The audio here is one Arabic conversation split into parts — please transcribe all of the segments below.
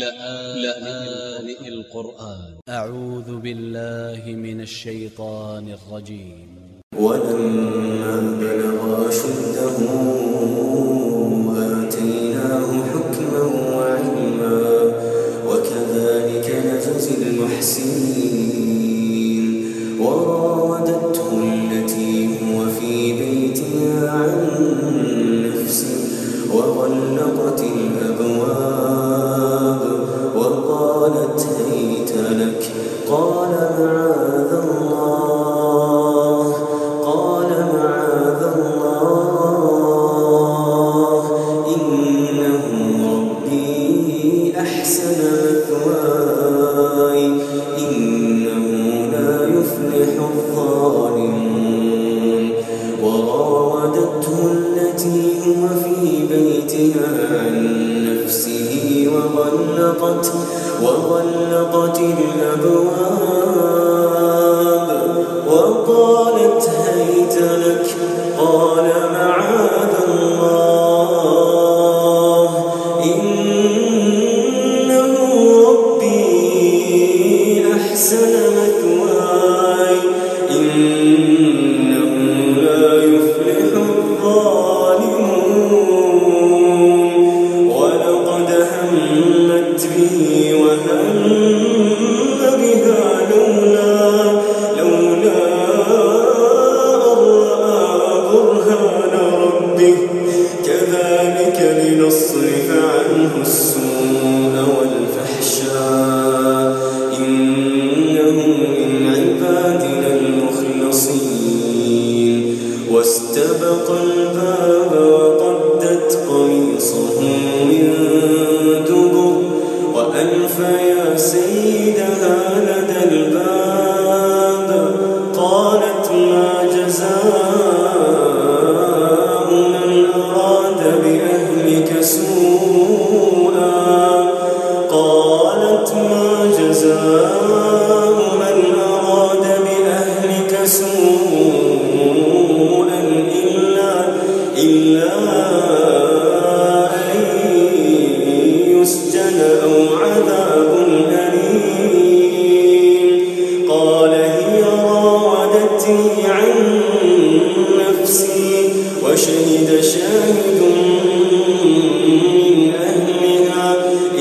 لآن القرآن. أ ع و ذ ب ا ل ل ه من ا ل ش ي ط ا ن ا ل ج ي م ولما بلغ أشده آتيناه حكما وعلما وكذلك نجزي المحسنين. وراودته التي هو في بيتها عن نفسه وغلقت الأبواب وغلقت وغلقت الأبواب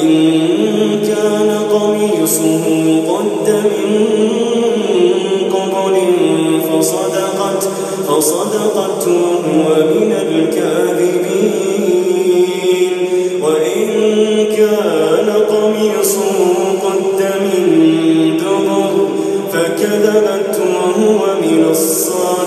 إن كان قميصه قد من قبل فصدقت فصدقت وهو من الكاذبين. وإن كان قميصه قد من دبر فكذبت وهو من الصادقين.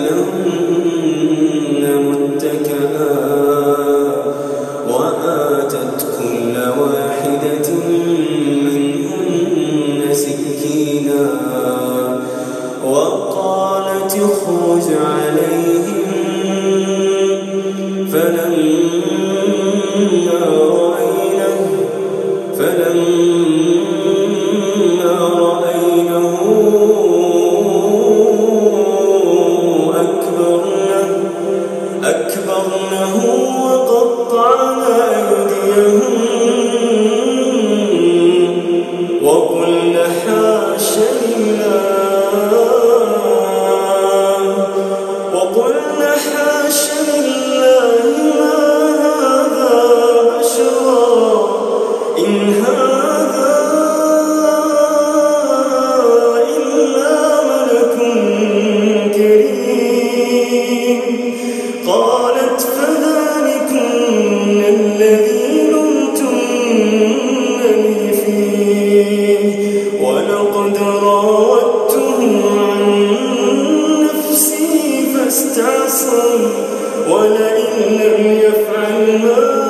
Blue قالت فذلكن الذي فيه. ولقد راودته عن نفسي ولئن لم يفعل ما